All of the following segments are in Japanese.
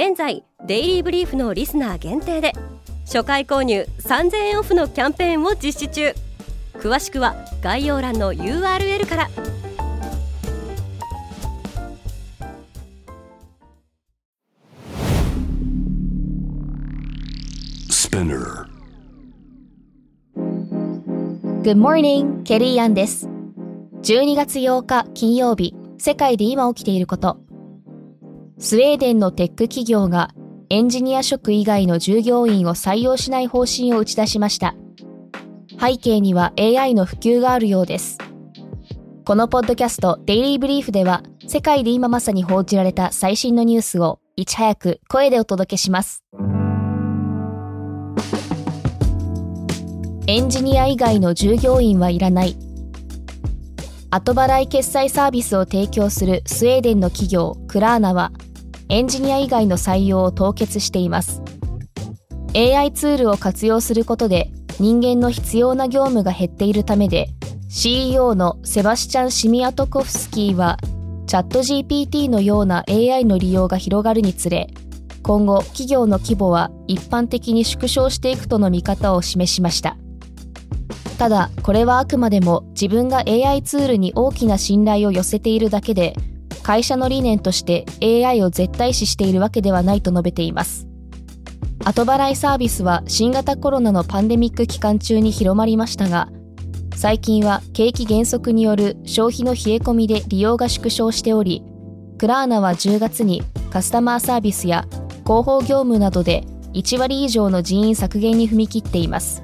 現在デイリーブリーフのリスナー限定で初回購入3000円オフのキャンペーンを実施中詳しくは概要欄の URL からス p i n Good morning, ケリーアンです。12月8日金曜日、世界で今起きていること。スウェーデンのテック企業がエンジニア職以外の従業員を採用しない方針を打ち出しました。背景には AI の普及があるようです。このポッドキャストデイリーブリーフでは世界で今まさに報じられた最新のニュースをいち早く声でお届けします。エンジニア以外の従業員はいらない。後払い決済サービスを提供するスウェーデンの企業クラーナはエンジニア以外の採用を凍結しています。AI ツールを活用することで人間の必要な業務が減っているためで CEO のセバスチャン・シミアトコフスキーはチャット GPT のような AI の利用が広がるにつれ今後企業の規模は一般的に縮小していくとの見方を示しました。ただ、これはあくまでも自分が AI ツールに大きな信頼を寄せているだけで、会社の理念として AI を絶対視しているわけではないと述べています。後払いサービスは新型コロナのパンデミック期間中に広まりましたが、最近は景気減速による消費の冷え込みで利用が縮小しており、クラーナは10月にカスタマーサービスや広報業務などで1割以上の人員削減に踏み切っています。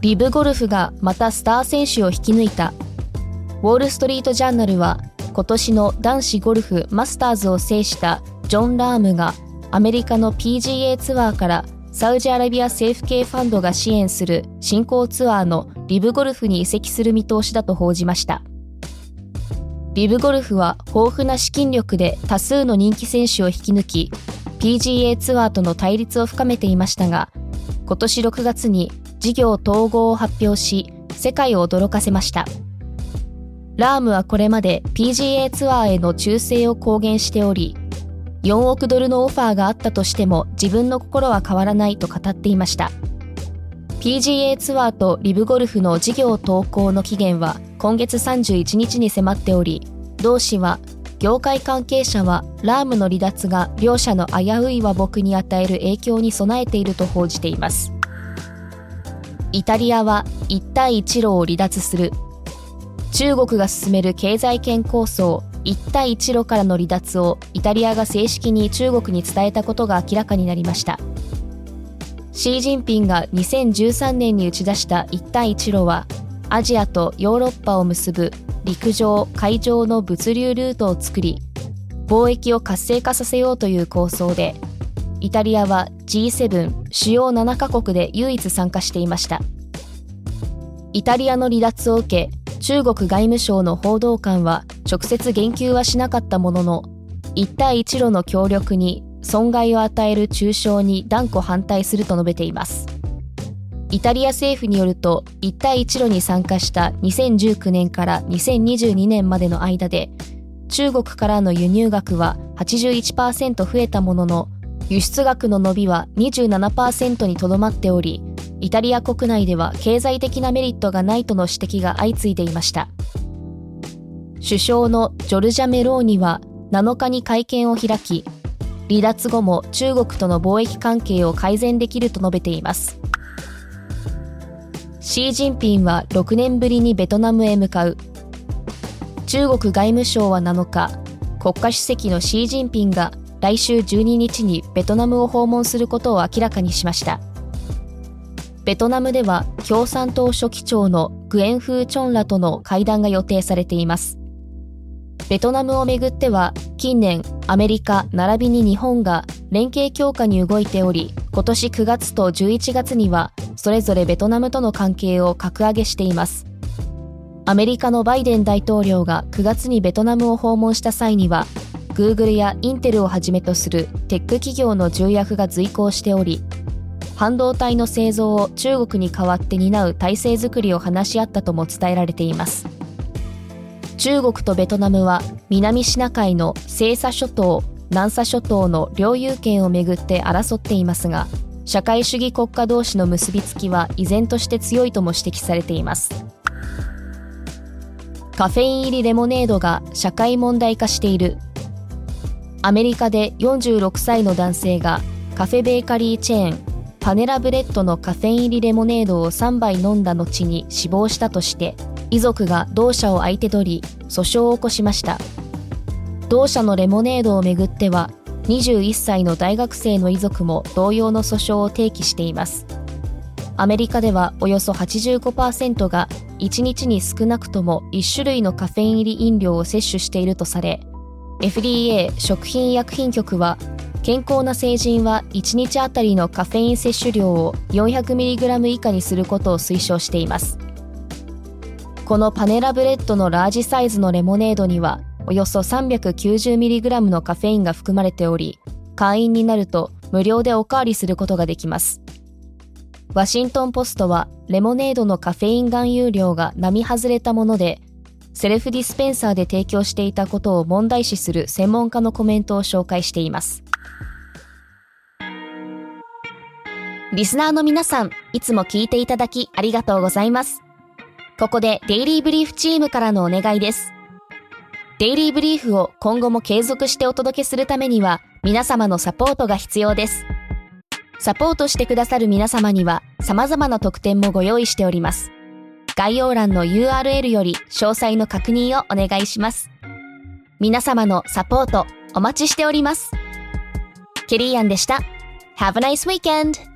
リブゴルフがまたスター選手を引き抜いた。ウォール・ストリート・ジャーナルは今年の男子ゴルフマスターズを制したジョン・ラームがアメリカの PGA ツアーからサウジアラビア政府系ファンドが支援する新興ツアーのリブゴルフに移籍する見通しだと報じました。リブゴルフは豊富な資金力で多数の人気選手を引き抜き PGA ツアーとの対立を深めていましたが今年6月に事業統合を発表し、世界を驚かせました。ラームはこれまで PGA ツアーへの忠誠を公言しており、4億ドルのオファーがあったとしても自分の心は変わらないと語っていました。PGA ツアーとリブゴルフの事業統合の期限は今月31日に迫っており、同氏は業界関係者はラームの離脱が両者の危うい和睦に与える影響に備えていると報じています。イタリアは一帯一路を離脱する。中国が進める経済圏構想一帯一路からの離脱をイタリアが正式に中国に伝えたことが明らかになりました。シー・ジンピンが2013年に打ち出した一帯一路はアジアとヨーロッパを結ぶ陸上、海上の物流ルートを作り貿易を活性化させようという構想でイタリアは G7 主要7カ国で唯一参加していましたイタリアの離脱を受け中国外務省の報道官は直接言及はしなかったものの一帯一路の協力に損害を与える中傷に断固反対すると述べています。イタリア政府によると一帯一路に参加した2019年から2022年までの間で中国からの輸入額は81%増えたものの輸出額の伸びは27%にとどまっており、イタリア国内では経済的なメリットがないとの指摘が相次いでいました。首相のジョルジャ・メローニは7日に会見を開き、離脱後も中国との貿易関係を改善できると述べています。シー・ジンピンは6年ぶりにベトナムへ向かう。中国外務省は7日、国家主席のシー・ジンピンが来週12日にベトナムを訪問することを明らかにしました。ベトナムでは共産党書記長のグエン・フー・チョンらとの会談が予定されています。ベトナムをめぐっては近年アメリカ並びに日本が連携強化に動いており今年9月と11月にはそれぞれベトナムとの関係を格上げしていますアメリカのバイデン大統領が9月にベトナムを訪問した際には Google やインテルをはじめとするテック企業の重役が随行しており半導体の製造を中国に代わって担う体制づくりを話し合ったとも伝えられています。中国とベトナムは南シナ海の西沙諸島南沙諸島の領有権をめぐって争っていますが社会主義国家同士の結びつきは依然として強いとも指摘されています。カフェイン入りレモネードが社会問題化している。アメリカで46歳の男性がカフェベーカリーチェーンパネラブレッドのカフェイン入りレモネードを3杯飲んだ後に死亡したとして遺族が同社を相手取り訴訟を起こしました。同社のレモネードをめぐっては21歳の大学生の遺族も同様の訴訟を提起しています。アメリカではおよそ85%が1日に少なくとも1種類のカフェイン入り飲料を摂取しているとされ FDA 食品医薬品局は健康な成人は1日あたりのカフェイン摂取量を 400mg 以下にすることを推奨しています。このパネラブレッドのラージサイズのレモネードにはおよそ 390mg のカフェインが含まれており会員になると無料でおかわりすることができます。ワシントンポストはレモネードのカフェイン含有量が並外れたものでセルフディスペンサーで提供していたことを問題視する専門家のコメントを紹介しています。リスナーの皆さん、いつも聞いていただきありがとうございます。ここでデイリーブリーフチームからのお願いです。デイリーブリーフを今後も継続してお届けするためには、皆様のサポートが必要です。サポートしてくださる皆様には、様々な特典もご用意しております。概要欄の URL より詳細の確認をお願いします。皆様のサポートお待ちしております。ケリーアンでした。Have a nice weekend!